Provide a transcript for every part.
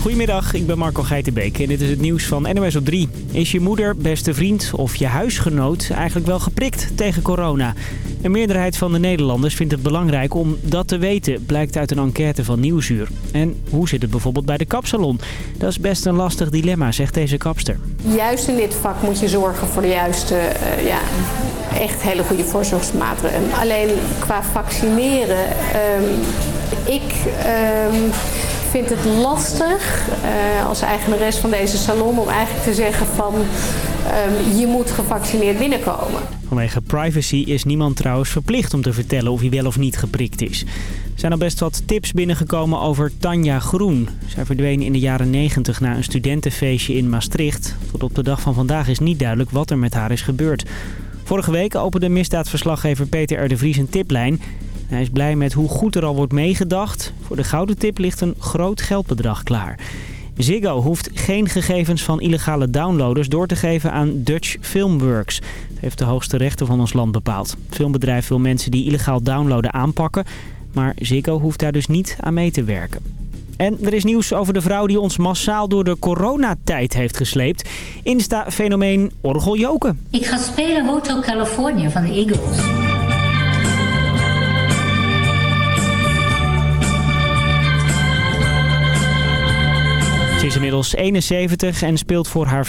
Goedemiddag, ik ben Marco Geitenbeek en dit is het nieuws van NOS op 3. Is je moeder, beste vriend of je huisgenoot eigenlijk wel geprikt tegen corona? Een meerderheid van de Nederlanders vindt het belangrijk om dat te weten, blijkt uit een enquête van Nieuwsuur. En hoe zit het bijvoorbeeld bij de kapsalon? Dat is best een lastig dilemma, zegt deze kapster. Juist in dit vak moet je zorgen voor de juiste, uh, ja, echt hele goede voorzorgsmaatregelen. Alleen qua vaccineren, um, ik... Um, vind het lastig uh, als eigenares van deze salon om eigenlijk te zeggen van um, je moet gevaccineerd binnenkomen. Vanwege privacy is niemand trouwens verplicht om te vertellen of hij wel of niet geprikt is. Er zijn al best wat tips binnengekomen over Tanja Groen. Zij verdween in de jaren 90 na een studentenfeestje in Maastricht. Tot op de dag van vandaag is niet duidelijk wat er met haar is gebeurd. Vorige week opende misdaadverslaggever Peter R. de Vries een tiplijn. Hij is blij met hoe goed er al wordt meegedacht. Voor de gouden tip ligt een groot geldbedrag klaar. Ziggo hoeft geen gegevens van illegale downloaders door te geven aan Dutch Filmworks. Dat heeft de hoogste rechter van ons land bepaald. Het filmbedrijf wil mensen die illegaal downloaden aanpakken. Maar Ziggo hoeft daar dus niet aan mee te werken. En er is nieuws over de vrouw die ons massaal door de coronatijd heeft gesleept. Insta-fenomeen Orgel Joken. Ik ga spelen Hotel California van de Eagles. Is inmiddels 71 en speelt voor haar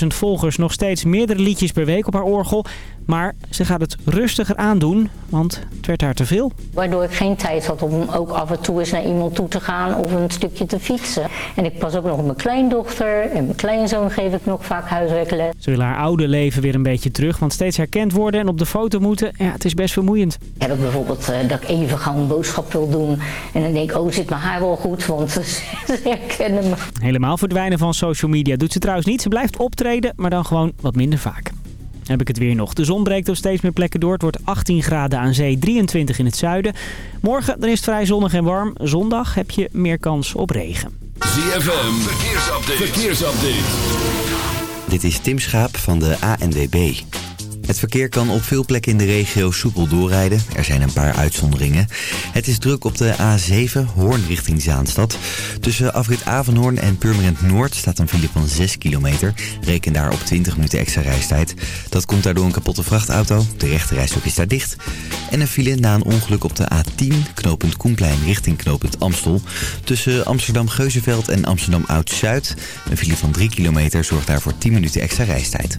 40.000 volgers nog steeds meerdere liedjes per week op haar orgel. Maar ze gaat het rustiger aandoen, want het werd haar te veel. Waardoor ik geen tijd had om ook af en toe eens naar iemand toe te gaan of een stukje te fietsen. En ik pas ook nog op mijn kleindochter en mijn kleinzoon geef ik nog vaak huiswerkles. Ze wil haar oude leven weer een beetje terug, want steeds herkend worden en op de foto moeten, ja, het is best vermoeiend. Ik heb bijvoorbeeld uh, dat ik even gaan een boodschap wil doen en dan denk ik, oh zit mijn haar wel goed, want ze herkennen me. Helemaal verdwijnen van social media doet ze trouwens niet. Ze blijft optreden, maar dan gewoon wat minder vaak heb ik het weer nog. De zon breekt op steeds meer plekken door. Het wordt 18 graden aan zee, 23 in het zuiden. Morgen dan is het vrij zonnig en warm. Zondag heb je meer kans op regen. ZFM, verkeersupdate. verkeersupdate. Dit is Tim Schaap van de ANWB. Het verkeer kan op veel plekken in de regio soepel doorrijden. Er zijn een paar uitzonderingen. Het is druk op de A7, Hoorn richting Zaanstad. Tussen afrit Avenhoorn en Purmerend Noord staat een file van 6 kilometer. Reken daar op 20 minuten extra reistijd. Dat komt daardoor een kapotte vrachtauto. De rechterrijstok is daar dicht. En een file na een ongeluk op de A10, knooppunt Koenplein richting knooppunt Amstel. Tussen Amsterdam-Geuzenveld en Amsterdam Oud-Zuid. Een file van 3 kilometer zorgt daarvoor 10 minuten extra reistijd.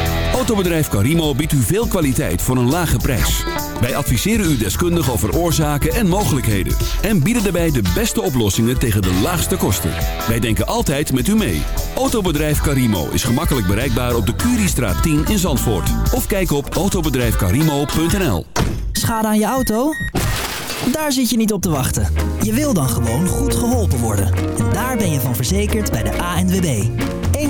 Autobedrijf Carimo biedt u veel kwaliteit voor een lage prijs. Wij adviseren u deskundig over oorzaken en mogelijkheden. En bieden daarbij de beste oplossingen tegen de laagste kosten. Wij denken altijd met u mee. Autobedrijf Carimo is gemakkelijk bereikbaar op de Curiestraat 10 in Zandvoort. Of kijk op autobedrijfcarimo.nl Schade aan je auto? Daar zit je niet op te wachten. Je wil dan gewoon goed geholpen worden. En daar ben je van verzekerd bij de ANWB.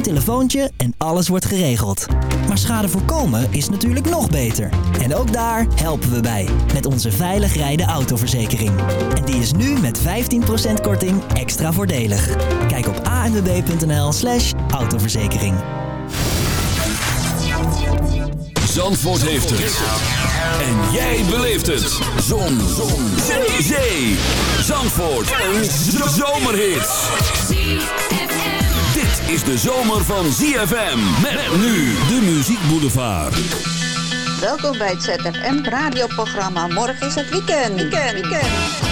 Telefoontje en alles wordt geregeld. Maar schade voorkomen is natuurlijk nog beter. En ook daar helpen we bij. Met onze veilig rijden autoverzekering. En die is nu met 15% korting extra voordelig. Kijk op anwb.nl slash autoverzekering. Zandvoort heeft het. En jij beleeft het. Zon. Zon. Zee. Zee. Zandvoort. Een zomerhit. Is de zomer van ZFM. Met nu de Muziek Boulevard. Welkom bij het ZFM radioprogramma. Morgen is het weekend. Weekend, weekend.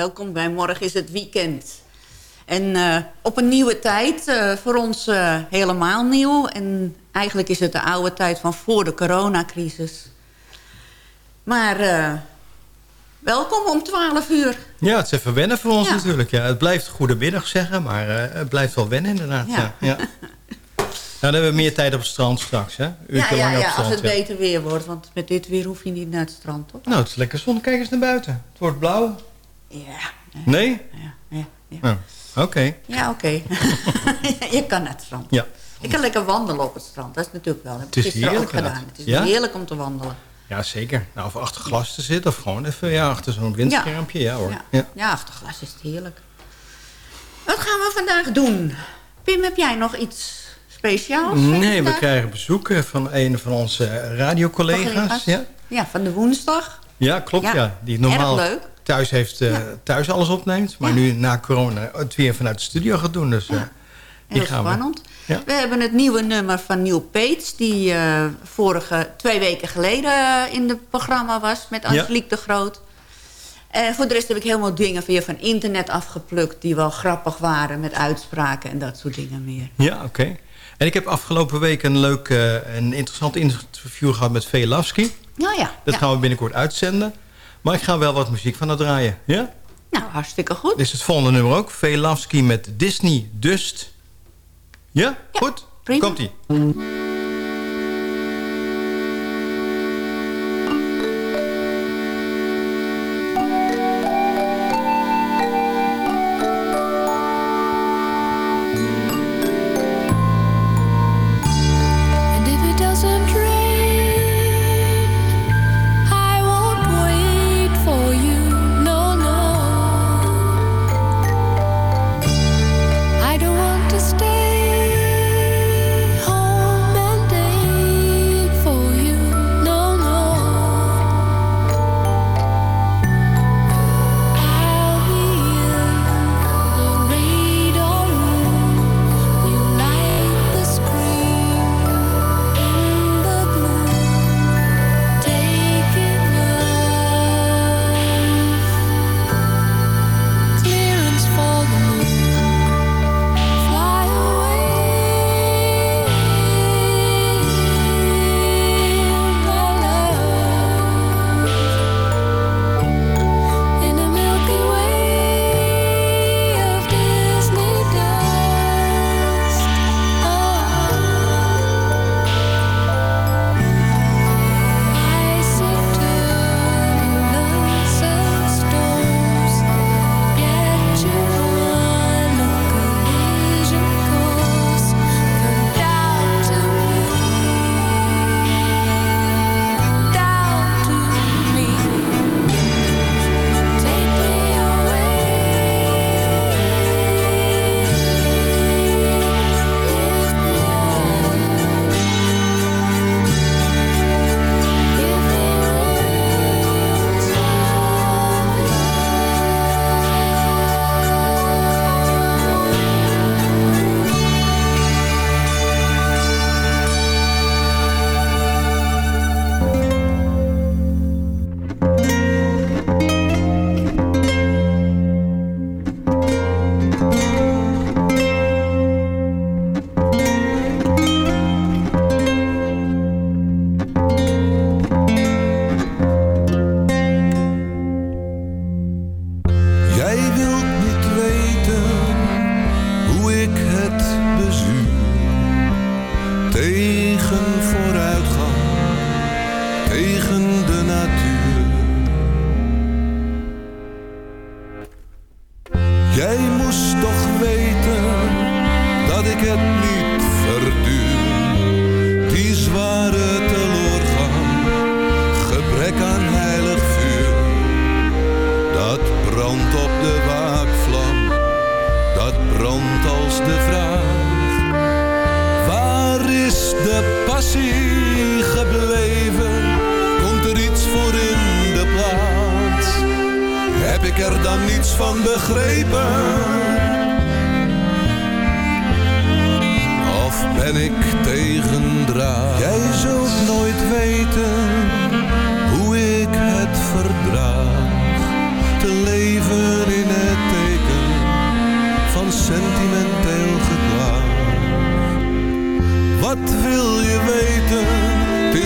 Welkom bij Morgen is het Weekend. En uh, op een nieuwe tijd, uh, voor ons uh, helemaal nieuw. En eigenlijk is het de oude tijd van voor de coronacrisis. Maar welkom om 12 uur. Ja, het is even wennen voor ons ja. natuurlijk. Ja, het blijft goedemiddag zeggen, maar het blijft wel wennen inderdaad. Ja. ja. Nou, dan hebben we meer tijd op het strand straks, hè? Uurtje ja, ja, ja, als het beter weer wordt. Want met dit weer hoef je niet naar het strand, toch? Nou, het is lekker zon. Kijk eens naar buiten. Het wordt blauw. Ja. Nee? Ja, ja. Oh, oké. Ja, oké. je kan naar het strand. Ja. Ik kan lekker wandelen op het strand. Dat is natuurlijk wel. Ik gisteren ook gedaan. Het is heerlijk om te wandelen. Ja, zeker. Nou, of achter glas te zitten of gewoon even ja, achter zo'n windschermpje. Ja, hoor. Ja. Ja. achter glas is het heerlijk. Wat gaan we vandaag doen? Pim, heb jij nog iets speciaals? Nee, we krijgen bezoek van een van onze radiocollega's. Ja? ja, van de woensdag. Ja, klopt. Ja. Die normaal, Erg leuk thuis, heeft, uh, thuis alles opneemt. Maar nu na corona het weer vanuit de studio gaat doen. Dus, uh, Heel spannend. We. we. hebben het nieuwe nummer van Neil Peets... die uh, vorige twee weken geleden in het programma was... met Angelique de Groot. En voor de rest heb ik helemaal dingen via van internet afgeplukt... die wel grappig waren met uitspraken en dat soort dingen meer. Ja, oké. En ik heb afgelopen week een leuk en interessant interview gehad met Velasky. Nou ja. Dat gaan we binnenkort uitzenden. Maar ik ga wel wat muziek van het draaien. Ja? Nou, hartstikke goed. Dit is het volgende nummer ook. Velavski met Disney Dust. Ja? ja goed? Komt-ie.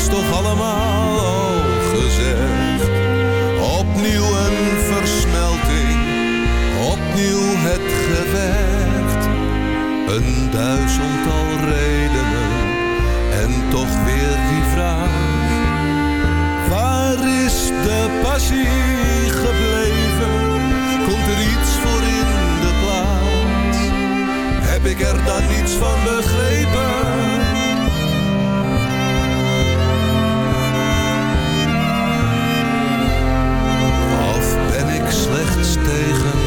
Is toch allemaal al gezegd. Opnieuw een versmelting, opnieuw het gevecht. Een duizendtal redenen en toch weer die vraag. Waar is de passie gebleven? Komt er iets voor in de plaats? Heb ik er dan niets van begrepen? Slechts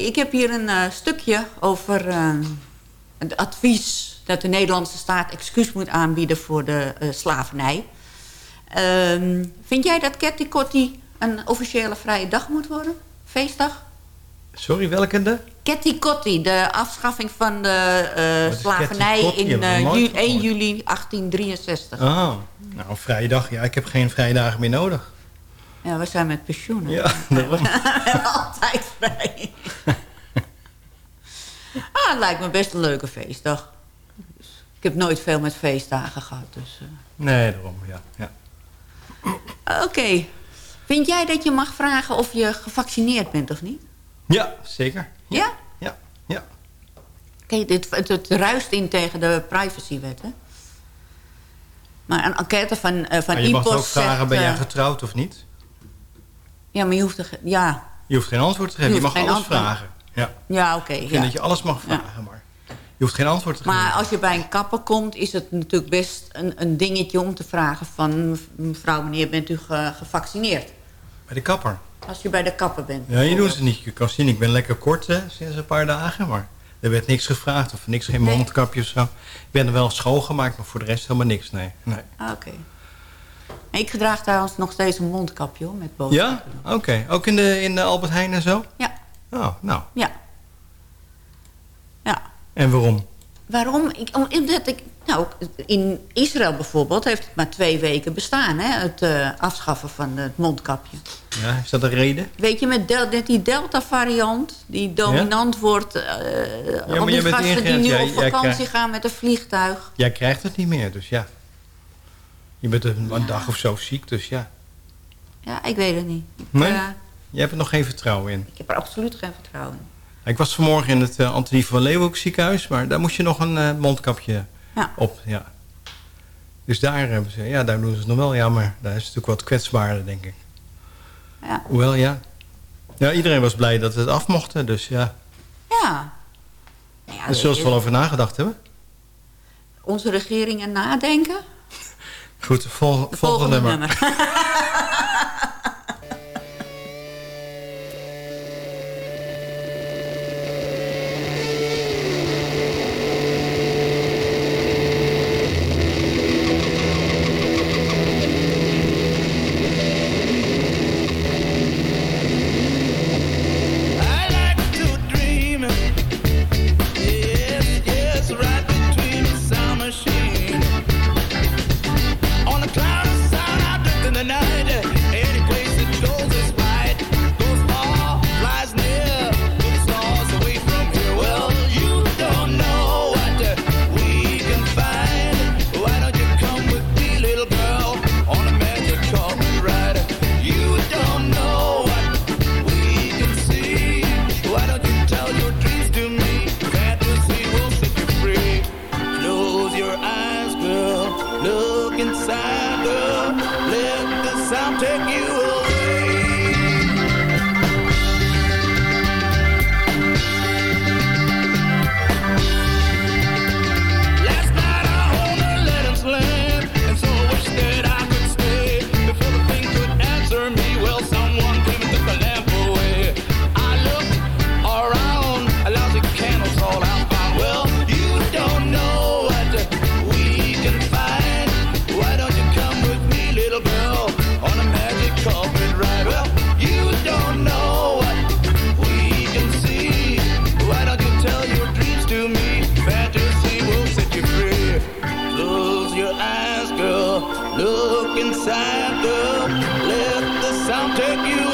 ik heb hier een eh, stukje over eh, het advies dat de Nederlandse staat excuus moet aanbieden voor de eh, slavernij. Ehm, vind jij dat Ketty Kotti een officiële vrije dag moet worden? Feestdag? Sorry, welke de? Ketty Kotti, de afschaffing van de eh, slavernij in Heb ik eh, nog nooit ju- 1 gehoord. juli 1863. Oh, nou, een vrije dag. Ja, ik heb geen vrije dagen meer nodig. Ja, we zijn met pensioen. hè? Ja, daarom. Altijd vrij. Het lijkt me best een leuke feestdag. Dus ik heb nooit veel met feestdagen gehad. Dus, eh. Nee, daarom, ja. ja. Oké. Vind jij dat je mag vragen of je gevaccineerd bent of niet? Ja, zeker. Ja? Ja, ja. Kijk, dit, het, het ruist in tegen de privacywet, hè? Maar een enquête van, eh van je mag ook vragen, zegt, ben jij eh, getrouwd of niet? Ja, maar je hoeft er... Ja, Je hoeft geen antwoord te geven. Je mag alles antwoord. vragen. Ja. ja oké. Ik vind ja. dat je alles mag vragen, maar je hoeft geen antwoord te Maar geven. als je bij een kapper komt, is het natuurlijk best een, een dingetje om te vragen van... mevrouw, meneer, bent u ge- gevaccineerd? Bij de kapper. Als je bij de kapper bent. Ja, je doet ze niet. Je kan zien, ik ben lekker kort hè, sinds een paar dagen, maar er werd niks gevraagd of niks, geen Nee. mondkapje of zo. Ik ben er wel schoongemaakt, maar voor de rest helemaal niks, nee. nee. Ah, Oké. Ik gedraag trouwens nog steeds een mondkapje hoor, met boodschappen. Ja? Oké. Ook in de, in de Albert Heijn en zo? Ja. Oh, nou. Ja. Ja. En waarom? Waarom? Ik, omdat ik, nou, in Israël bijvoorbeeld heeft het maar twee weken bestaan, hè, het eh, afschaffen van het mondkapje. Ja, is dat een reden? Weet je, met, del, met die Delta-variant, die dominant wordt... eh maar al die gasten die nu op vakantie gaan met een vliegtuig. Jij krijgt het niet meer, dus ja. Je bent een, dag of zo ziek, dus ja. Ja, ik weet het niet. Ik, Nee? eh, Je hebt er nog geen vertrouwen in. ik heb er absoluut geen vertrouwen in. Ik was vanmorgen in het uh, Antonie van Leeuwenhoek ziekenhuis, maar daar moest je nog een eh, mondkapje Ja. op. Ja. Dus daar hebben ze, ja, daar doen ze het nog wel. Ja, maar daar is het natuurlijk wat kwetsbaarder, denk ik. Ja. Hoewel, ja. Ja, iedereen was blij dat het af mocht, dus ja. Ja. Nou ja, Daar zullen ze wel over nagedacht hebben. Onze regeringen nadenken. Goed, vol, De volgende, nummer. Take you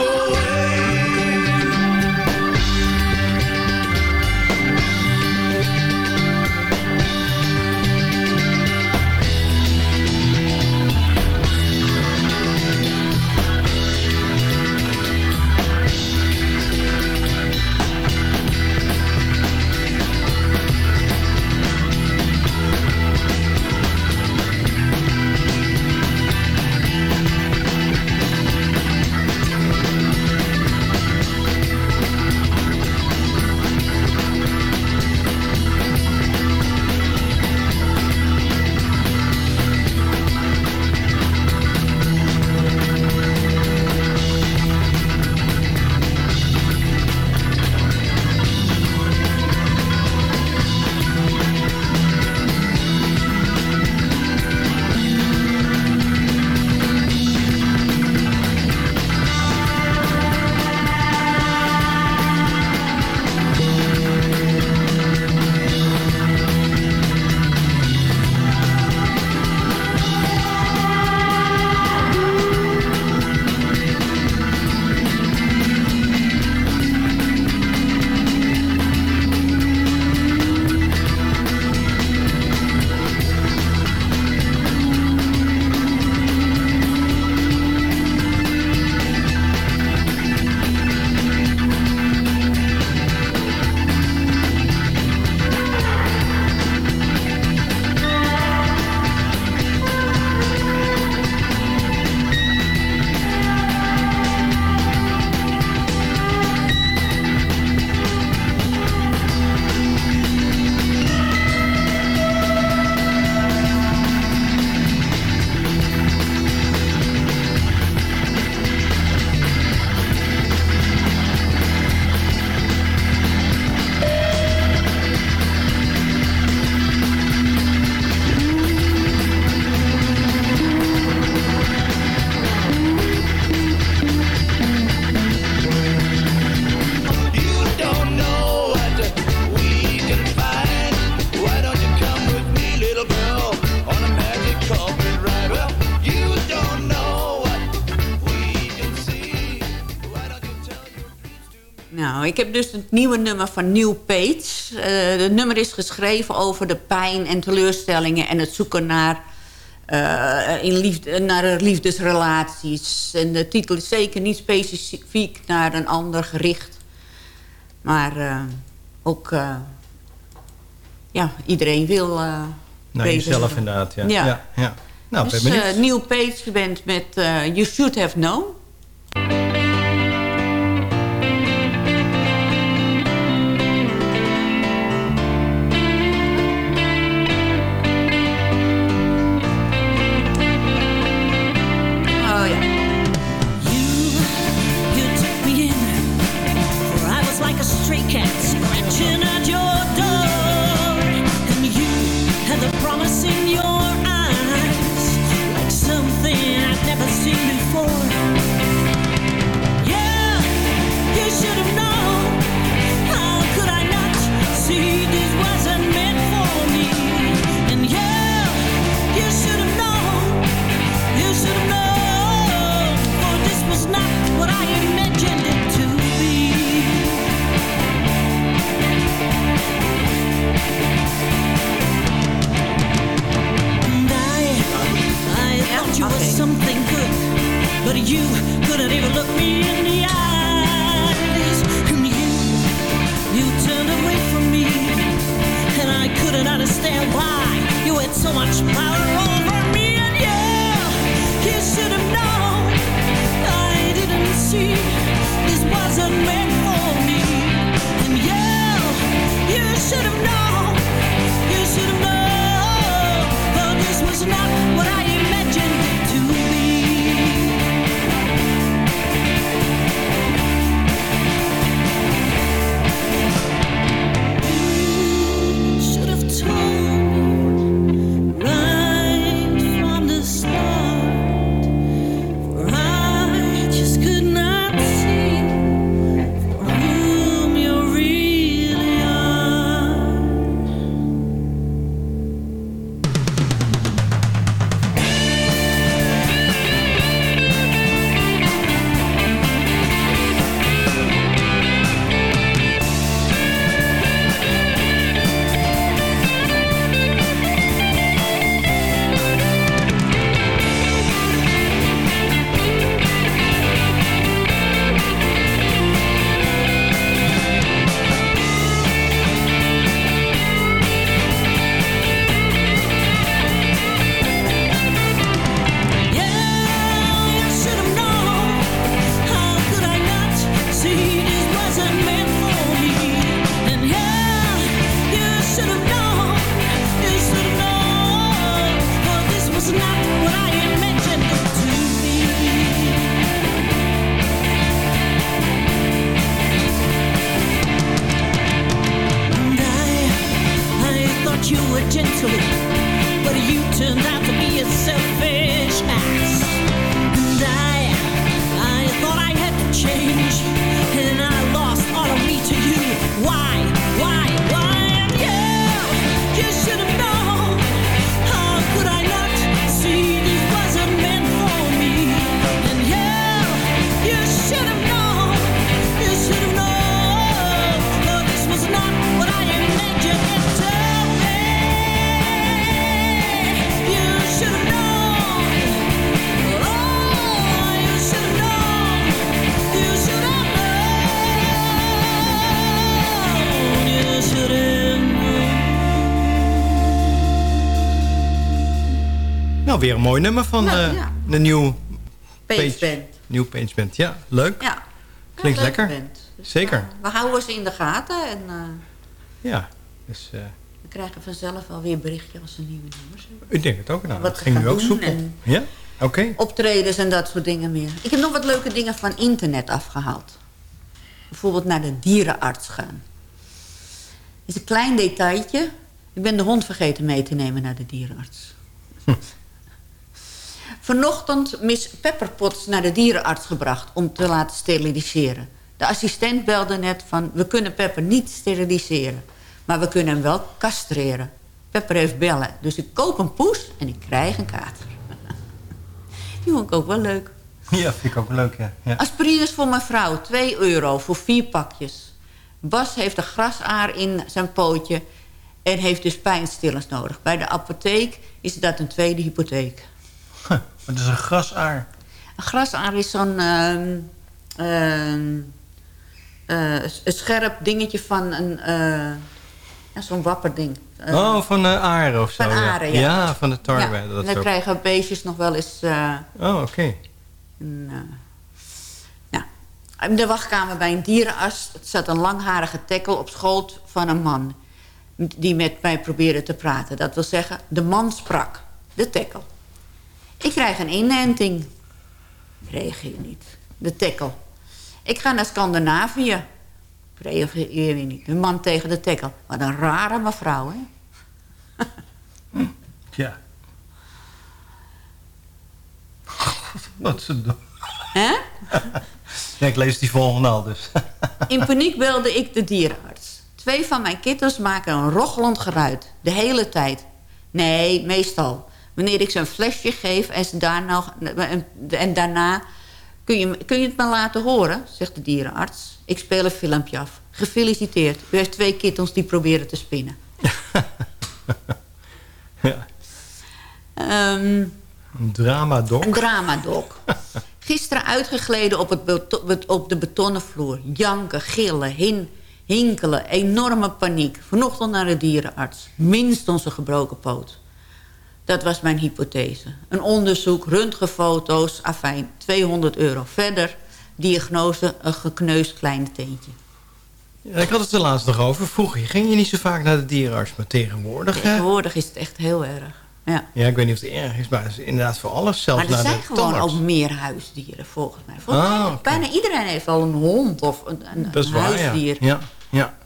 heb dus het nieuwe nummer van New Page. Eh, het nummer is geschreven over de pijn en teleurstellingen... en het zoeken naar, eh, in liefde, naar liefdesrelaties. En de titel is zeker niet specifiek naar een ander gericht. Maar eh, ook... ja, iedereen wil... Uh, nou, jezelf inderdaad, ja. ja. Nou, dus, ben. New Page bent met You Should Have Known... I imagined. Mooi nummer van Nou, eh, ja. de nieuwe Page Band. Nieuw Page Band. Ja, leuk. Ja. Klinkt Ja, lekker. Dus, Zeker. we houden ze in de gaten en eh, Ja, dus eh, we krijgen vanzelf wel weer een berichtje als ze nieuwe nummers hebben. ik denk het ook. Nou, Wat dat ging nu ook soepel. en- Ja, oké. Optredens en dat soort dingen meer. Ik heb nog wat leuke dingen van internet afgehaald. Bijvoorbeeld naar de dierenarts gaan. Is een klein detailtje. Ik ben de hond vergeten mee te nemen naar de dierenarts. Vanochtend Miss Pepperpots naar de dierenarts gebracht om te laten steriliseren. De assistent belde net van, we kunnen Pepper niet steriliseren. Maar we kunnen hem wel castreren. Pepper heeft bellen, dus ik koop een poes en ik krijg een kater. Die vond ik ook wel leuk. Ja, vind ik ook leuk, ja. ja. Aspirines voor mijn vrouw, 2 euro voor vier pakjes. Bas heeft een grasaar in zijn pootje en heeft dus pijnstillers nodig. Bij de apotheek is dat een tweede hypotheek. Het is een grasaar. Een grasaar is zo'n een scherp dingetje van een eh, ja, zo'n wapperding. Eh, oh, van de aren of zo. van ja. aren, ja. Ja, van de tarwe. en dat dan krijgen beestjes nog wel eens... Oh, oké. Een, nou, in de wachtkamer bij een dierenarts zat een langharige tekkel op schoot van een man. Die met mij probeerde te praten. Dat wil zeggen, de man sprak. De tekkel. Ik krijg een inenting. Reageer niet. De tekkel. Ik ga naar Scandinavië. Reageer je niet. De man tegen de tekkel. Wat een rare mevrouw, hè? Ja. Wat ze doen. Hè? Ja, ik lees die volgende al dus. In paniek belde ik de dierenarts. Twee van mijn kittens maken een rochelend geluid. De hele tijd. Nee, meestal. Wanneer ik ze een flesje geef en, ze daarna, en daarna... Kun je, kun je het me laten horen, zegt de dierenarts. Ik speel een filmpje af. Gefeliciteerd. U heeft twee kittens die proberen te spinnen. ja. Ehm, Een drama-doc. Een dramadok. Gisteren uitgegleden op, het op de betonnen vloer. Janken, gillen, hin, hinkelen, enorme paniek. Vanochtend naar de dierenarts. Minstens een gebroken poot. Dat was mijn hypothese. Een onderzoek, röntgenfoto's, afijn, 200 euro. Verder, diagnose, een gekneusd klein teentje. Ja, ik had het er laatst nog over. Vroeger ging je niet zo vaak naar de dierenarts, maar tegenwoordig... Tegenwoordig is het echt heel erg. Ja. Ja, ik weet niet of het erg is, maar het is inderdaad voor alles. Zelfs Maar er naar zijn gewoon ook meer huisdieren, volgens mij. Volgens Ah, mij. Bijna iedereen heeft al een hond of een, een, Dat is een waar, ja. huisdier. ja. Ja,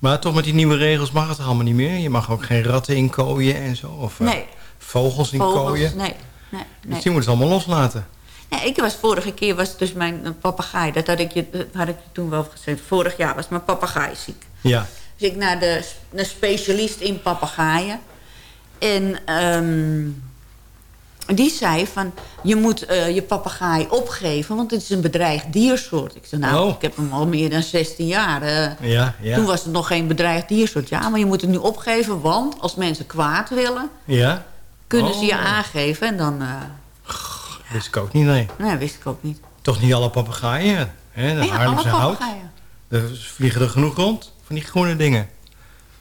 Maar toch met die nieuwe regels mag het allemaal niet meer. Je mag ook geen ratten inkooien en zo. Of eh, Nee. vogels Vogels, inkooien. nee. nee, Dus nee. die moeten het allemaal loslaten. Nee, ik was vorige keer, was dus mijn papegaai. Dat had ik, je, had ik je toen wel gezegd. Vorig jaar was mijn papegaai ziek. Ja. Dus ik naar de specialist in papegaaien. En ehm, die zei van, je moet eh, je papegaai opgeven, want het is een bedreigd diersoort. Ik zei, nou, Oh. ik heb hem al meer dan 16 jaar. eh. Ja, ja. Toen was het nog geen bedreigd diersoort. Ja, maar je moet het nu opgeven, want als mensen kwaad willen, Ja? kunnen ze je Oh. aangeven. En dan, eh Wist ik ook niet, nee. nee, wist ik ook niet. Toch niet alle papegaaien. Hè? De Ja, alle Haarlemse hout. papegaaien. Er vliegen er genoeg rond. Van die groene dingen.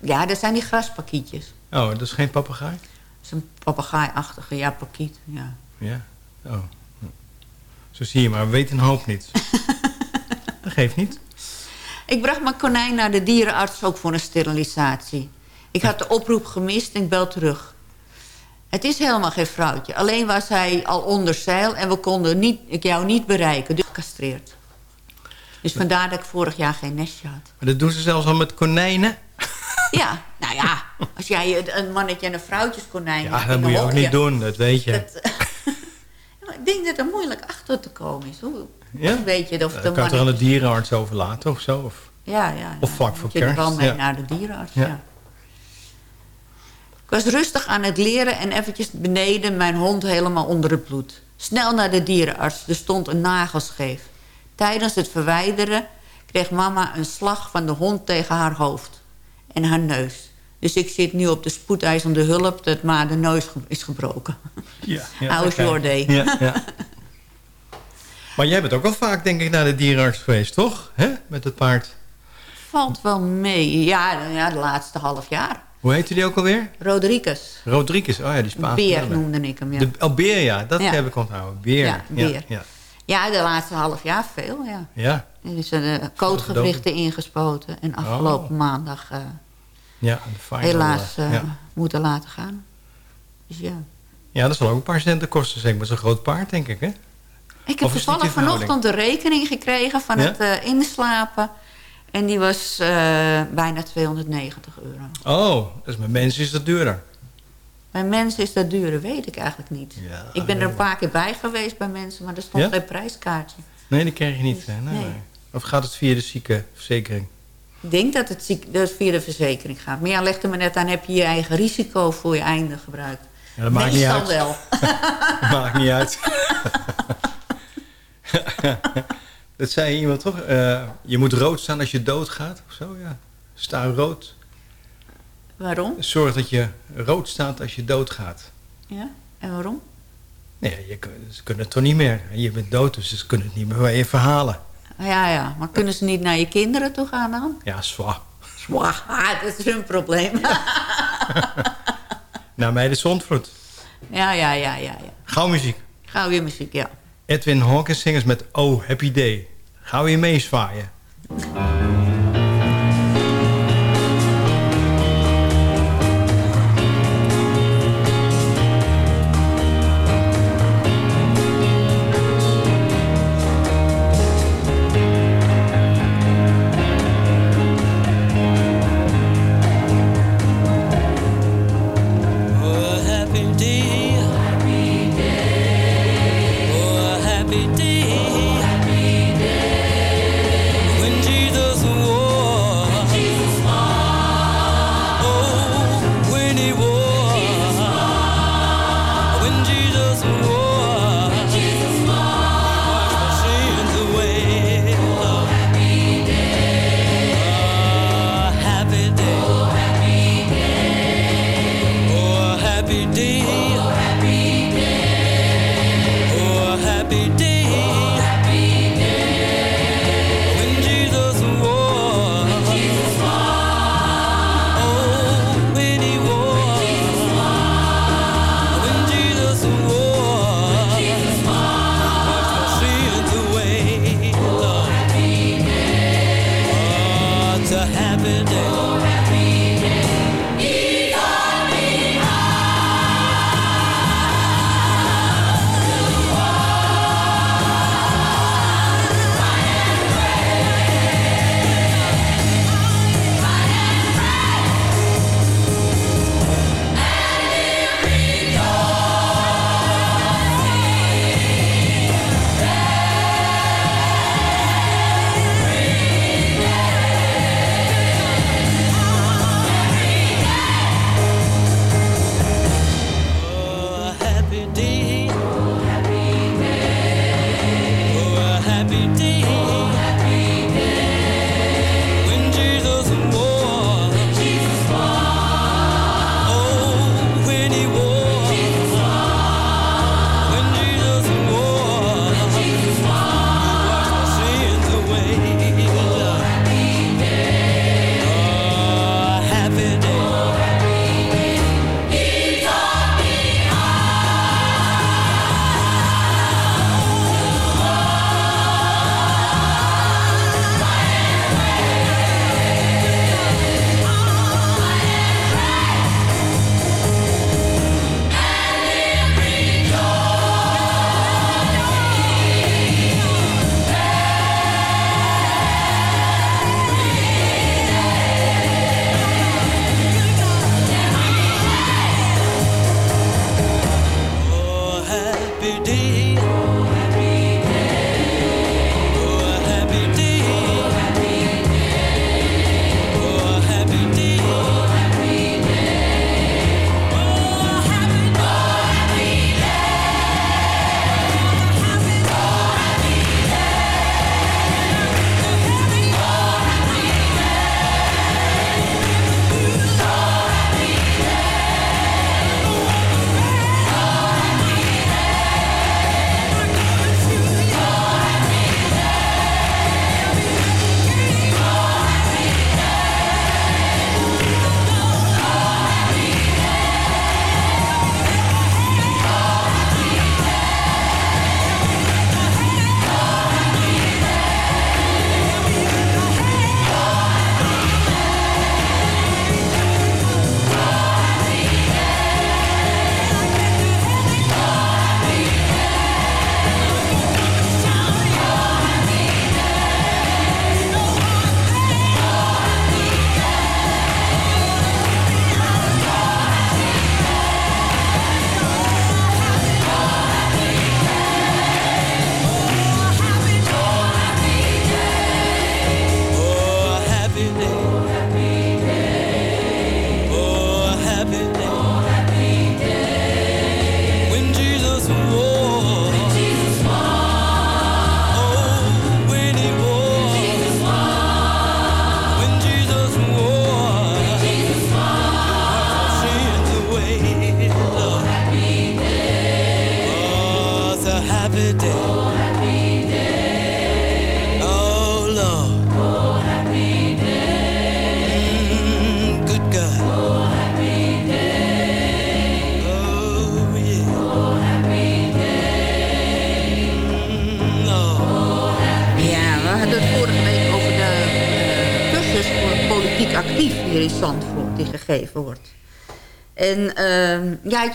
Ja, dat zijn die graspakietjes. Oh, dat is geen papegaai? Is een papegaaiachtige, ja, pakiet. Ja. Ja. Oh. Zo zie je maar. We weten een hoop niet. dat geeft niet. Ik bracht mijn konijn naar de dierenarts ook voor een sterilisatie. Ik had de oproep gemist en ik bel terug. Het is helemaal geen vrouwtje. Alleen was hij al onder zeil en we konden niet, ik jou niet bereiken. Dus gecastreerd. Dus vandaar dat ik vorig jaar geen nestje had. Maar dat doen ze zelfs al met konijnen. Ja, nou ja. Als jij een mannetje en een vrouwtjeskonijn Ja, hebt dat moet je ook niet doen. Dat weet je. dat- ik denk dat er moeilijk achter te komen is. Hoe Ja? weet je of de kan je toch aan de dierenarts overlaten of zo? Of... Ja, ja. Of vlak voor moet je er wel kerst, mee ja. naar de dierenarts, Ja. ja. Ik was rustig aan het leren en eventjes beneden mijn hond helemaal onder het bloed. Snel naar de dierenarts, er stond een nagel scheef. Tijdens het verwijderen kreeg mama een slag van de hond tegen haar hoofd en haar neus. Dus ik zit nu op de spoedeisende hulp dat maar de neus is gebroken. Ja, is oké. your day? Ja, ja. Maar jij bent ook wel vaak, denk ik, naar de dierenarts geweest, toch? Hè? Met het paard. Valt wel mee. Ja, ja, de laatste half jaar. Hoe heette die ook alweer? Rodriguez. Rodriguez, oh ja, die Spaanse. Beer noemde ik hem, ja. De, oh, Beer, ja. Dat Ja. heb ik onthouden. Beer. Ja, Beer. Ja, Ja, de laatste half jaar veel, ja. ja. Er is een kootgewrichten ingespoten. En afgelopen maandag eh, ja final, helaas eh, eh, ja. moeten laten gaan. Dus ja. ja, dat zal ook een paar centen kosten, zeg maar. Zo'n groot paard, denk ik, hè? Ik heb toevallig vanochtend de rekening gekregen van Ja? het eh, inslapen. En die was eh, bijna 290 euro. Oh, dus met mensen is dat duurder. Bij mensen is dat duurder, weet ik eigenlijk niet. Ja, ik ben er een paar keer bij geweest bij mensen, maar er stond Ja? geen prijskaartje. Nee, die krijg je niet. hè? Nee, nee. Of gaat het via de ziekenverzekering? Ik denk dat het, ziek, dat het via de verzekering gaat. Maar ja, leg er maar net aan, heb je je eigen risico voor je einde gebruikt? Ja, dat maakt niet uit. wel. Maakt niet uit. dat zei iemand toch? Eh, je moet rood staan als je doodgaat of zo, ja. Sta rood. Waarom? Zorg dat je rood staat als je doodgaat. Ja? En waarom? Nee, je, ze kunnen het toch niet meer. Je bent dood, dus ze kunnen het niet meer bij je verhalen. Ja, ja. Maar kunnen ze niet naar je kinderen toe gaan dan? Ja, zwaar. Zwaar, dat is hun probleem. Nou, mij de zondvloed. ja, ja, ja, ja. ja. Gauw muziek. Gauw weer muziek, ja. Edwin Hawkins zingers met Oh Happy Day. Gaan we je meezwaaien?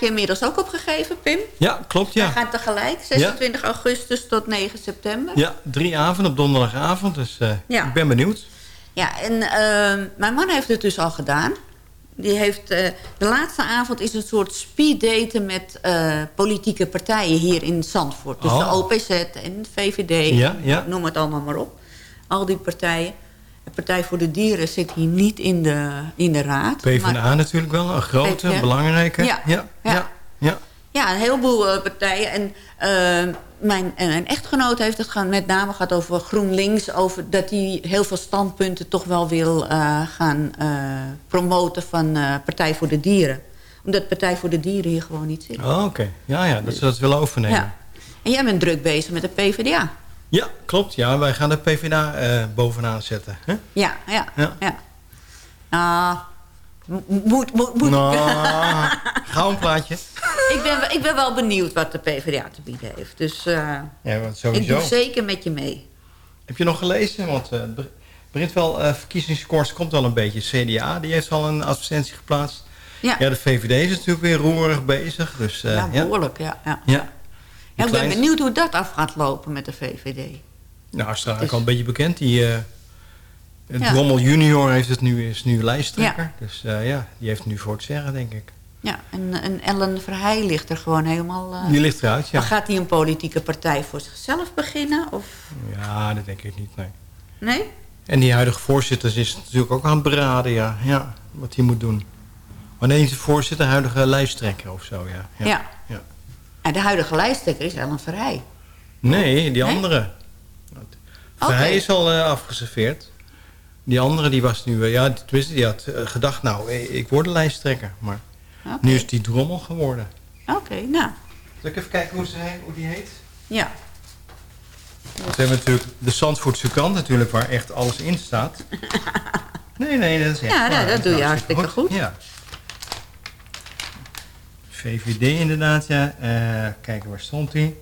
Je inmiddels ook opgegeven, Pim? Ja, klopt, We ja. gaan tegelijk, 26 augustus tot 9 september. Ja, drie avonden op donderdagavond, dus eh, Ja. ik ben benieuwd. Ja, en ehm, mijn man heeft het dus al gedaan. Die heeft, eh, de laatste avond is een soort speeddaten met eh, politieke partijen hier in Zandvoort. Dus Oh. de OPZ en de VVD, Ja, ja. noem het allemaal maar op. Al die partijen. De Partij voor de Dieren zit hier niet in de, in de raad. PvdA maar- natuurlijk wel, een grote, PvdA. belangrijke. Ja, ja, ja. ja. ja. Een heleboel eh, partijen. En eh, mijn, en mijn echtgenoot heeft het gaan, met name gehad over GroenLinks. Over dat hij heel veel standpunten toch wel wil eh, gaan promoten van Partij voor de Dieren. Omdat Partij voor de Dieren hier gewoon niet zit. Oh, oké. Ja, ja, dat ze dat willen overnemen. Ja. En jij bent druk bezig met de PvdA. Ja, klopt. Ja, wij gaan de PvdA eh, bovenaan zetten. Hè? Ja, ja, Ja. ja. Nou, mo- moet, moet, moet. Nou, gauw een plaatje. ik, ben, ik ben wel benieuwd wat de PvdA te bieden heeft. Dus eh, Ja, want ik sowieso. doe zeker met je mee. Heb je nog gelezen? Want eh, het be- begint wel, eh verkiezingskoers komt al een beetje. CDA, die heeft al een advertentie geplaatst. Ja, Ja, de VVD is natuurlijk weer roerig bezig. Dus, eh, ja ja. behoorlijk. Ja, ja. Ja. Ja, ik ben benieuwd hoe dat af gaat lopen met de VVD. Nou, is eigenlijk Dus- al een beetje bekend. Die, eh Ja. Drommel junior heeft het nu, is nu lijsttrekker. Dus eh, ja, die heeft nu voor het zeggen, denk ik. Ja, en, en Ellen Verheij ligt er gewoon helemaal... eh, Die ligt eruit, ja. maar gaat hij een politieke partij voor zichzelf beginnen? Of Ja, dat denk ik niet, nee. nee? En die huidige voorzitter is natuurlijk ook aan het beraden, ja. ja wat hij moet doen. Wanneer is de voorzitter, huidige lijsttrekker of zo, ja. Ja. ja. En de huidige lijsttrekker is Ellen Verheij. Nee, die andere. Hij is al eh, afgeserveerd. Die andere die was nu... eh, ja, tenminste, die had eh, gedacht, nou, ik word de lijsttrekker. Maar nu is die drommel geworden. Oké, nou, Zal ik even kijken hoe, ze, hoe die heet? ja. We hebben natuurlijk de Zandvoortse krant natuurlijk, waar echt alles in staat. Nee, nee, dat is echt Ja, waar. dat doe je is hartstikke goed. Ja. VVD inderdaad, ja. Eh, kijken, waar stond hij?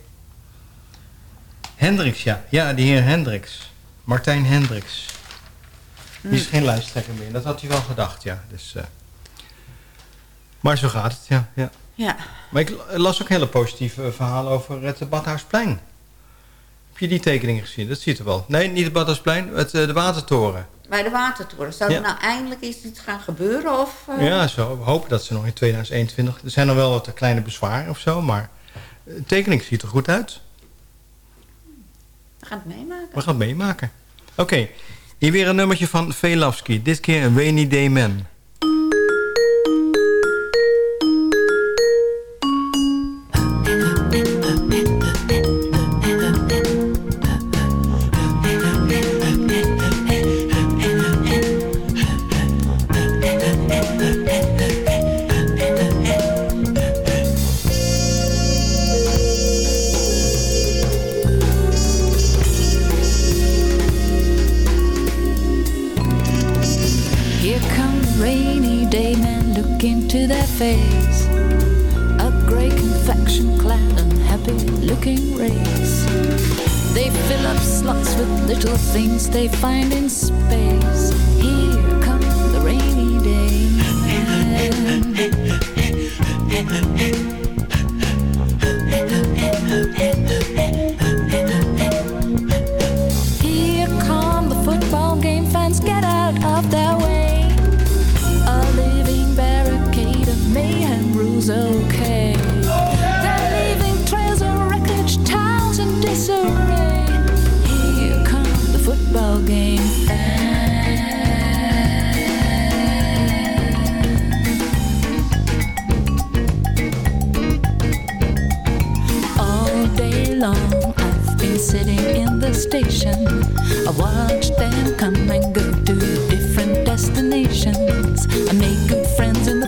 Hendricks, ja. Ja, die heer Hendricks. Martijn Hendricks. Die Hm. is geen lijsttrekker meer. Dat had hij wel gedacht, ja. Dus, eh, maar zo gaat het, ja, ja. Ja, Maar ik las ook hele positieve verhalen over het Badhuisplein. Heb je die tekeningen gezien? Dat ziet er wel. Nee, niet het Badhuisplein, het, eh, de Watertoren. Bij de watertoren. Zou er nou eindelijk eens iets gaan gebeuren? Of, eh, Ja, zo. We hopen dat ze nog in 2021... Er zijn nog wel wat kleine bezwaren of zo, maar... De tekening ziet er goed uit. We gaan het meemaken. We gaan het meemaken. Oké, hier weer een nummertje van Velavski. Dit keer een Rainy Day Man. Face. A grey confection clad, unhappy looking race. They fill up slots with little things they find in space. Here come the rainy day sitting in the station. I watch them come and go to different destinations. I make good friends in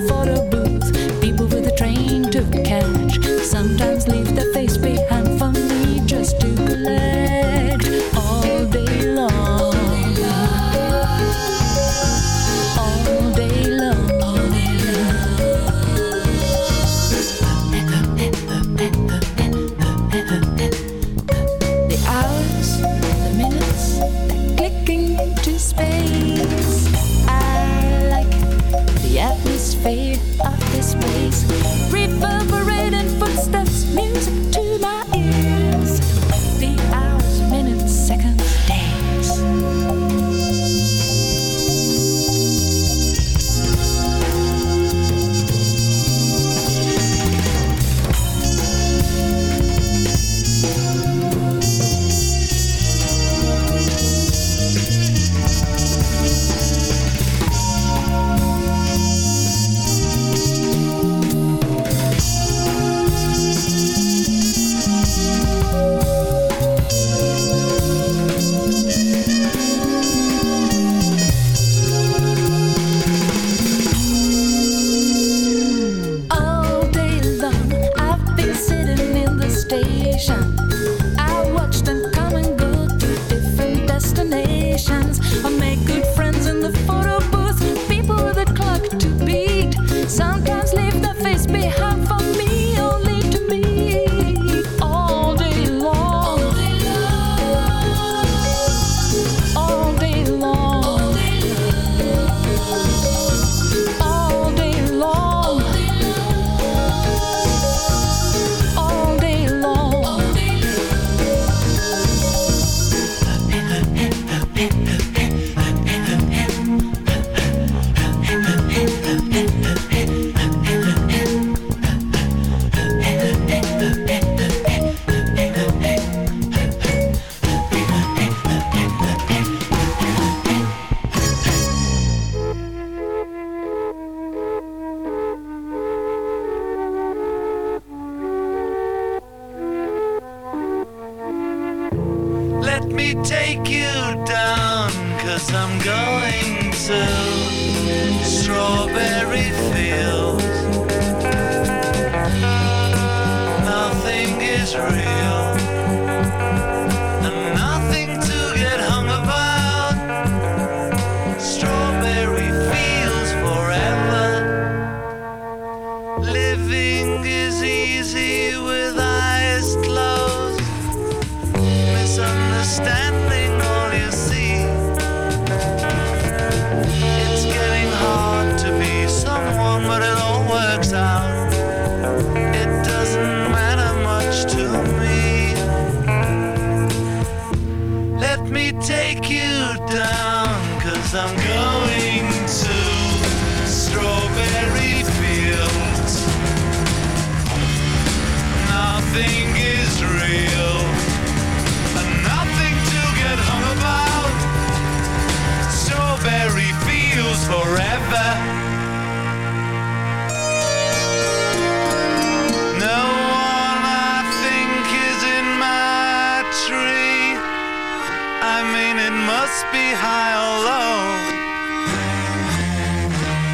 mean, it must be high or low.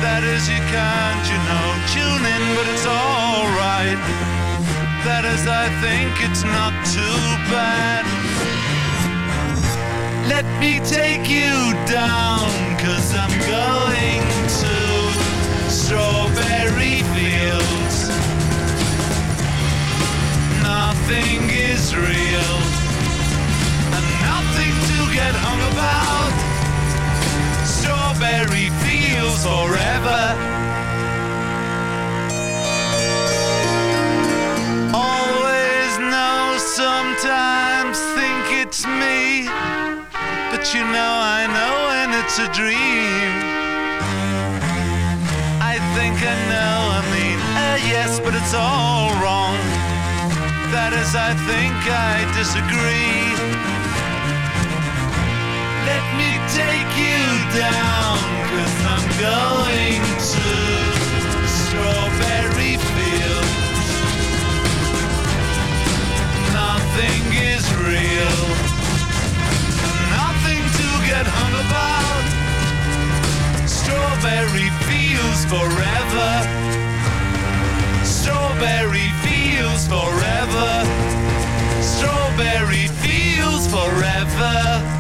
That is, you can't, you know, tune in, but it's alright. That is, I think it's not too bad. Let me take you down, cause I'm going to strawberry fields. Nothing is real, get hung about. Strawberry fields forever. Always know, sometimes think it's me. But you know, I know when it's a dream. I think I know, I mean, uh, yes, but it's all wrong. That is, I think I disagree. Let me take you I'm going to strawberry fields. Nothing is real, nothing to get hung about. Strawberry fields forever. Strawberry fields forever. Strawberry fields forever.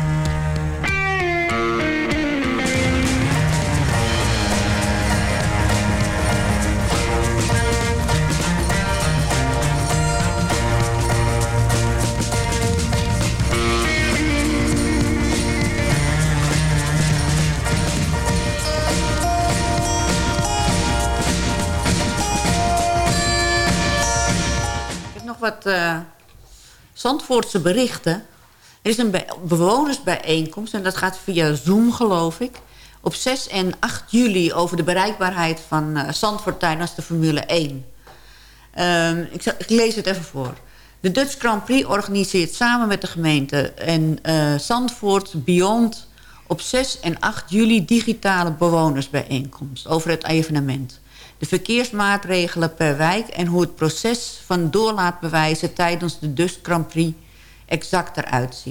Wat eh Zandvoortse berichten. Er is een bij- bewonersbijeenkomst en dat gaat via Zoom, geloof ik. Op 6 en 8 juli over de bereikbaarheid van eh Zandvoort tijdens de Formule 1. Ehm, ik, ik lees het even voor. De Dutch Grand Prix organiseert samen met de gemeente en eh, Zandvoort Beyond op 6 en 8 juli digitale bewonersbijeenkomst over het evenement. De verkeersmaatregelen per wijk en hoe het proces van doorlaatbewijzen tijdens de Dutch Grand Prix exact eruit.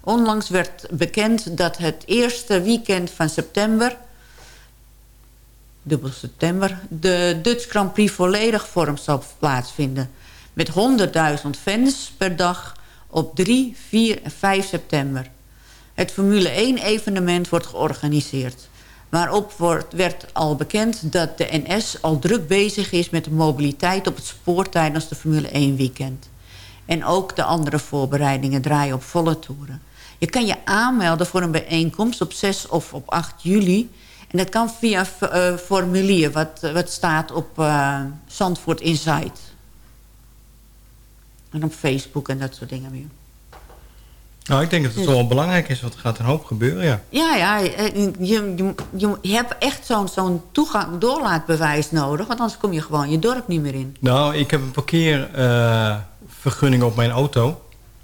Onlangs werd bekend dat het eerste weekend van september dubbel september, de Dutch Grand Prix volledig vorm zal plaatsvinden. Met 100.000 fans per dag op 3, 4 en 5 september. Het Formule 1 evenement wordt georganiseerd. Waarop wordt, werd al bekend dat de NS al druk bezig is met de mobiliteit op het spoor tijdens de Formule 1 weekend. En ook de andere voorbereidingen draaien op volle toeren. Je kan je aanmelden voor een bijeenkomst op 6 of op 8 juli. En dat kan via eh, formulier wat, wat staat op eh, Zandvoort Insight. En op Facebook en dat soort dingen meer. Nou, ik denk dat het wel belangrijk is, want er gaat een hoop gebeuren, ja. Ja, ja, eh, je, je, je, hebt echt zo'n zo'n toegang, doorlaatbewijs nodig. Want anders kom je gewoon je dorp niet meer in. Nou, ik heb een parkeervergunning op mijn auto.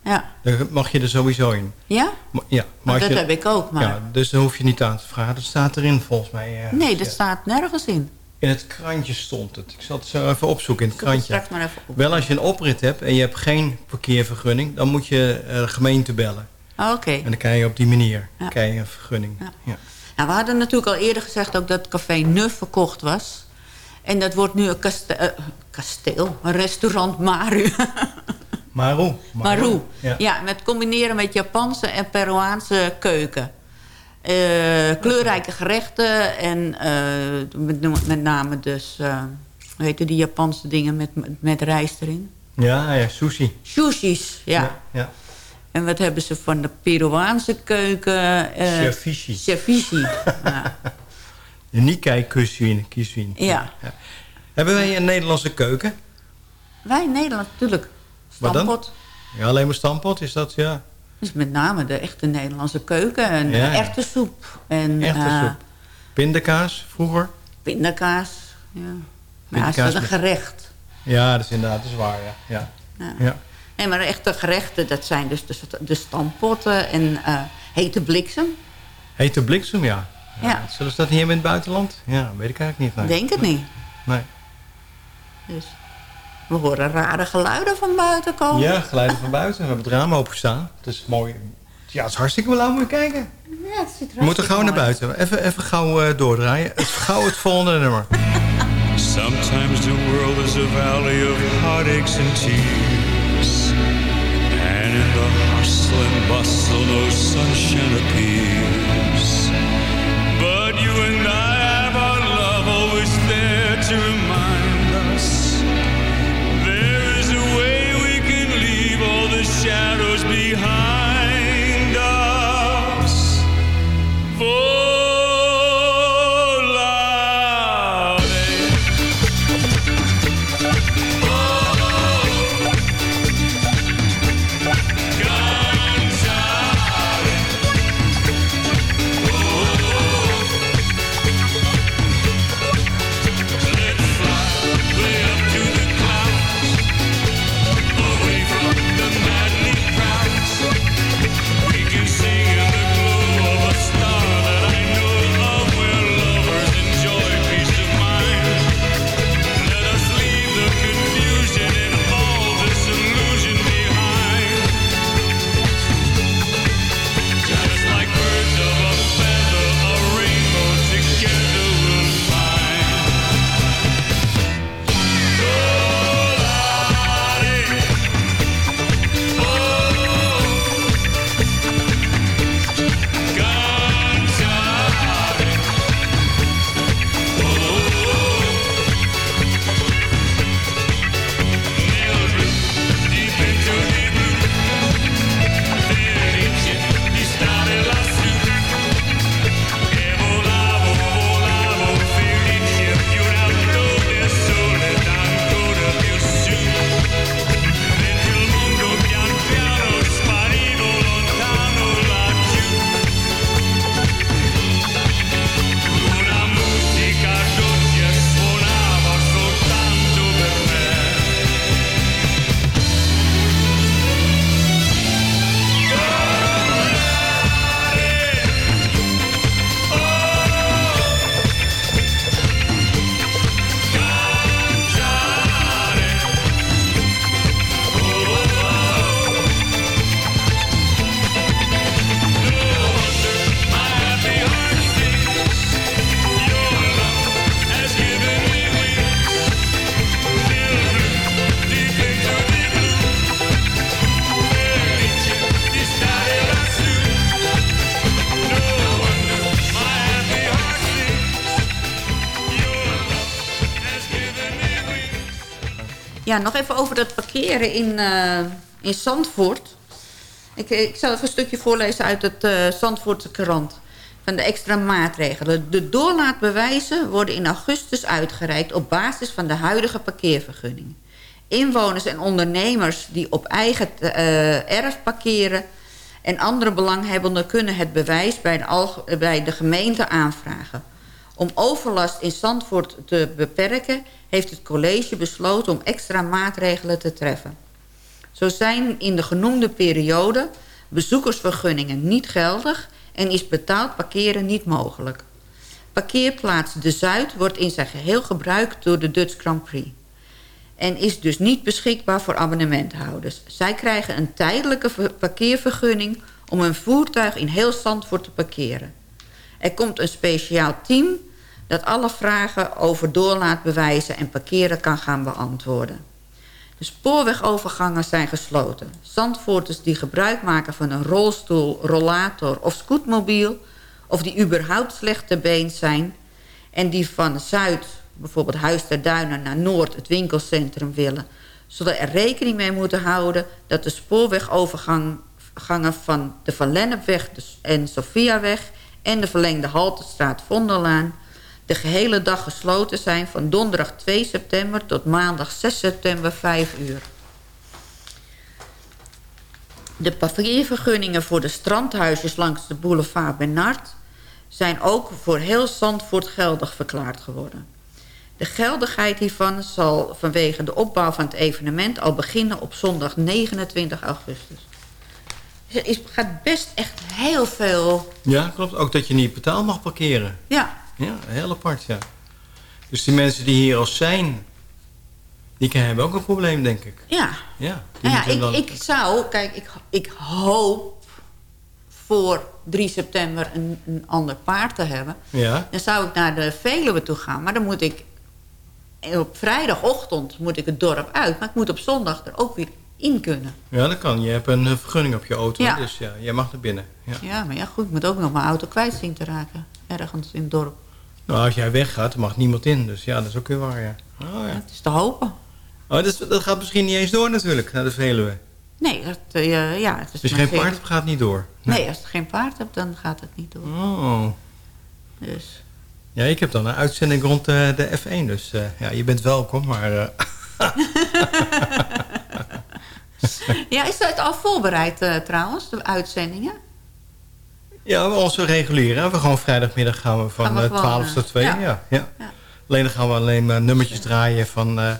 Ja. Daar mag je er sowieso in. Ja? Maar, ja, Maar dat je- heb ik ook, maar... Ja, dus dan hoef je niet aan te vragen. Dat staat erin volgens mij. eh, nee, dat staat nergens in. In het krantje stond het. Ik zal het zo even opzoeken in het krantje. straks maar even op. Wel als je een oprit hebt en je hebt geen parkeervergunning... dan moet je eh, de gemeente bellen. Oké. En dan krijg je op die manier Ja. krijg je een vergunning. Ja. Nou, we hadden natuurlijk al eerder gezegd ook dat Café Nuf verkocht was. En dat wordt nu een kaste- eh, kasteel, een restaurant Maru. Maru. Maru. Ja. Ja. met combineren met Japanse en Peruaanse keuken. Eh, kleurrijke gerechten en eh, met, met name dus, eh hoe heet het, die Japanse dingen met, met, rijst erin. Ja, ja, sushi. Sushis, ja. ja. En wat hebben ze van de Peruaanse keuken? eh Ceviche. Ceviche. ja. Nikkei cuisine. cuisine. Ja. Hebben wij een Nederlandse keuken? Wij in Nederland natuurlijk. Stampot. Ja, alleen maar stampot is dat, ja. Dus met name de echte Nederlandse keuken. En Ja, ja. erwtensoep. En Echte eh, soep. Pindakaas vroeger? pindakaas. Ja. Maar dat een gerecht? Ja, dat is inderdaad dat is waar, ja. ja. Ja. ja. Nee, maar echte gerechten, dat zijn dus de, de stampotten en eh, hete bliksem. Hete bliksem, ja. Ja. Zullen ze dat niet hebben in het buitenland? Ja, weet ik eigenlijk niet. Nee. Denk het niet. Nee. Dus we horen rare geluiden van buiten komen. Ja, geluiden van buiten. We hebben het raam openstaan. Het is mooi. Ja, het is hartstikke wel. Moet je kijken. Ja, het ziet er We moeten gauw naar buiten. Even, even gauw eh, doordraaien. Het, gauw het volgende nummer. Sometimes the world is a valley of heartaches and tears. And in the hustle and bustle, no sunshine appears. Shadows behind Ja, nog even over dat parkeren in, eh, in Zandvoort. Ik, ik zal even een stukje voorlezen uit het eh Zandvoortse krant. Van de extra maatregelen. De doorlaatbewijzen worden in augustus uitgereikt... op basis van de huidige parkeervergunning. Inwoners en ondernemers die op eigen eh, erf parkeren... en andere belanghebbenden kunnen het bewijs bij de, bij de gemeente aanvragen. Om overlast in Zandvoort te beperken... heeft het college besloten om extra maatregelen te treffen. Zo zijn in de genoemde periode bezoekersvergunningen niet geldig... en is betaald parkeren niet mogelijk. Parkeerplaats De Zuid wordt in zijn geheel gebruikt door de Dutch Grand Prix en is dus niet beschikbaar voor abonnementhouders. Zij krijgen een tijdelijke ver- parkeervergunning om hun voertuig in heel Zandvoort te parkeren. Er komt een speciaal team dat alle vragen over doorlaatbewijzen en parkeren kan gaan beantwoorden. De spoorwegovergangen zijn gesloten. Zandvoorters die gebruik maken van een rolstoel, rollator of scootmobiel... of die überhaupt slecht te been zijn... en die van Zuid, bijvoorbeeld Huis ter Duinen, naar Noord het winkelcentrum willen... zullen er rekening mee moeten houden dat de spoorwegovergangen van de Van Lennepweg en Sofiaweg... en de verlengde Haltestraat Vondellaan de gehele dag gesloten zijn van donderdag 2 september tot maandag 6 september 5 uur. De parkeervergunningen voor de strandhuisjes langs de boulevard Bernard... zijn ook voor heel Zandvoort geldig verklaard geworden. De geldigheid hiervan zal vanwege de opbouw van het evenement... al beginnen op zondag 29 augustus. Er gaat best echt heel veel... Ja, klopt. Ook dat je niet betaald mag parkeren. Ja, Ja, heel apart, ja. Dus die mensen die hier al zijn... die hebben ook een probleem, denk ik. ja. Ja, Nou ja, ik, dan- ik zou, kijk, ik, ik hoop voor 3 september een, een ander paard te hebben. Ja. Dan zou ik naar de Veluwe toe gaan. Maar dan moet ik, op vrijdagochtend moet ik het dorp uit. Maar ik moet op zondag er ook weer in kunnen. ja, dat kan. Je hebt een eh, vergunning op je auto, Ja. dus ja, jij mag naar binnen. Ja. Ja, maar ja, goed, ik moet ook nog mijn auto kwijt zien te raken. Ergens in het dorp. Nou, als jij weggaat, mag niemand in. Dus ja, dat is ook weer waar, ja. Oh, ja. Het is te hopen. Oh, dat, gaat misschien niet eens door natuurlijk, naar de Veluwe. Nee, dat, eh, ja, het is Dus geen paard hebt, gaat niet door. Nee, als je geen paard hebt, dan gaat het niet door. Oh. Dus. Ja, ik heb dan een uitzending rond eh, de F1. Dus eh, ja, je bent welkom, maar... Ja, is dat al voorbereid trouwens, de uitzendingen? Ja, maar onze reguliere. We gewoon vrijdagmiddag gaan we van Gaan we eh, gewoon, 12 eh, tot 2. Ja. ja. Ja, Ja. Alleen dan gaan we alleen maar nummertjes draaien van... eh,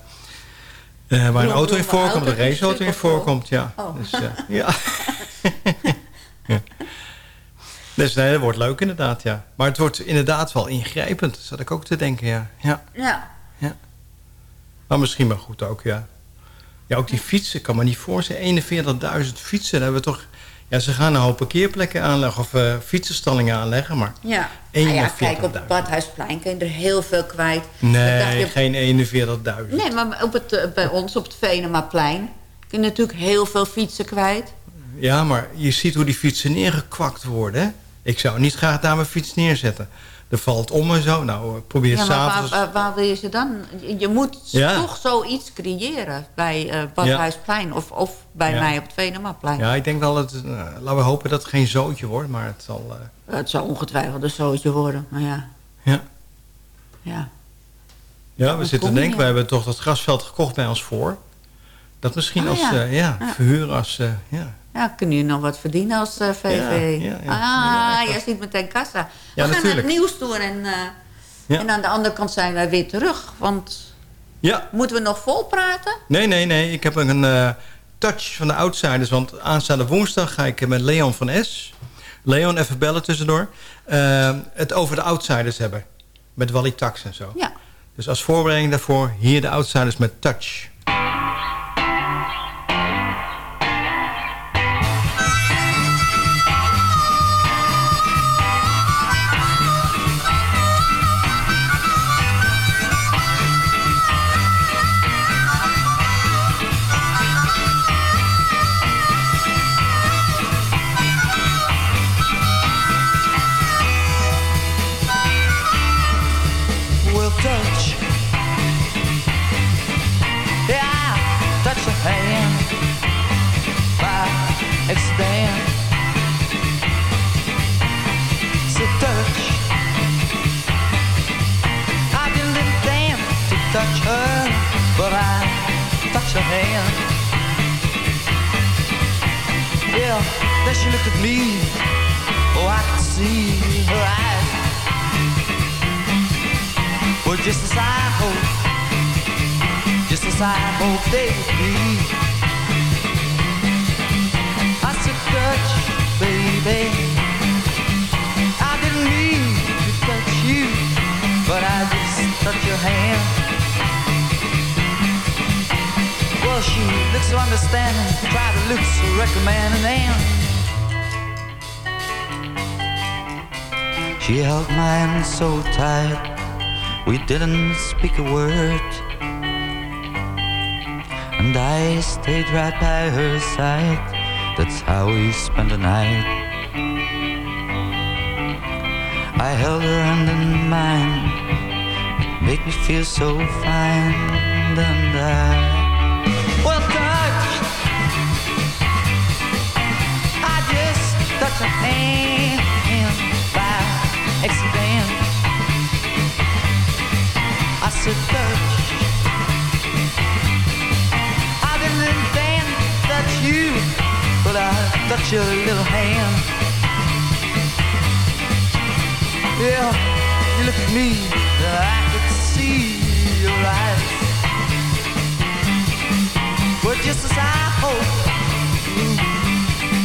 eh, waar een auto in voorkomt, een raceauto in voorkomt, ja. Oh. Dus, eh, ja. ja. Dus nee, dat wordt leuk inderdaad, ja. Maar het wordt inderdaad wel ingrijpend, dat zat ik ook te denken, ja. ja. Ja. Ja. Maar misschien maar goed ook, ja. Ja, ook die fietsen, kan me niet voorstellen. 41.000 fietsen, daar hebben we toch... Ja, ze gaan een hoop parkeerplekken aanleggen of eh fietsenstallingen aanleggen, maar... Ja. Nou ja, 41.000. kijk, op het Badhuisplein kun je er heel veel kwijt. Nee, je- geen 41.000. Nee, maar op het, eh, bij ons op het Venemaplein kun je natuurlijk heel veel fietsen kwijt. Ja, maar je ziet hoe die fietsen neergekwakt worden? Ik zou niet graag daar mijn fiets neerzetten. Er valt om en zo. Nou, eh, probeer Ja, s'avonds... waar, waar wil je ze dan? Je- moet Ja. toch zoiets creëren bij eh Badhuisplein of, of bij Ja. mij op het Venemaplein. Ja, ik denk wel dat... eh, laten we hopen dat het geen zootje wordt, maar het zal... Het zou ongetwijfeld een zootje worden, maar ja. Ja. Ja. Ja, we zitten denken, we hebben toch dat grasveld gekocht bij ons voor. Dat misschien Oh, als, ja. verhuren als, ja. Ja, kun je nog wat verdienen als eh, VV. Ja, ja. Ah, jij ziet meteen kassa. Ja, We gaan naar het nieuws toe en, eh, en aan de andere kant zijn wij weer terug. Want Ja, moeten we nog vol praten? nee, nee, nee. Ik heb een eh, touch van de outsiders, want aanstaande woensdag ga ik met Leon van S. Leon, even bellen tussendoor. eh, het over de outsiders hebben. Met Wally Tax en zo. Ja. Dus als voorbereiding daarvoor, hier de outsiders met touch. Touched her hand. Yeah, then she looked at me. Oh, I could see her eyes. Well, just as I hoped, just as I hoped they would be. She so understanding, tried to look so recommending, She held my hand so tight, we didn't speak a word. And I stayed right by her side, that's how we spent the night. I held her hand in mine, it made me feel so fine, and I. by. I said. I didn't touch you, but I touched your little hand. Yeah, you look at me, I could see your eyes. But just as I hoped, mm,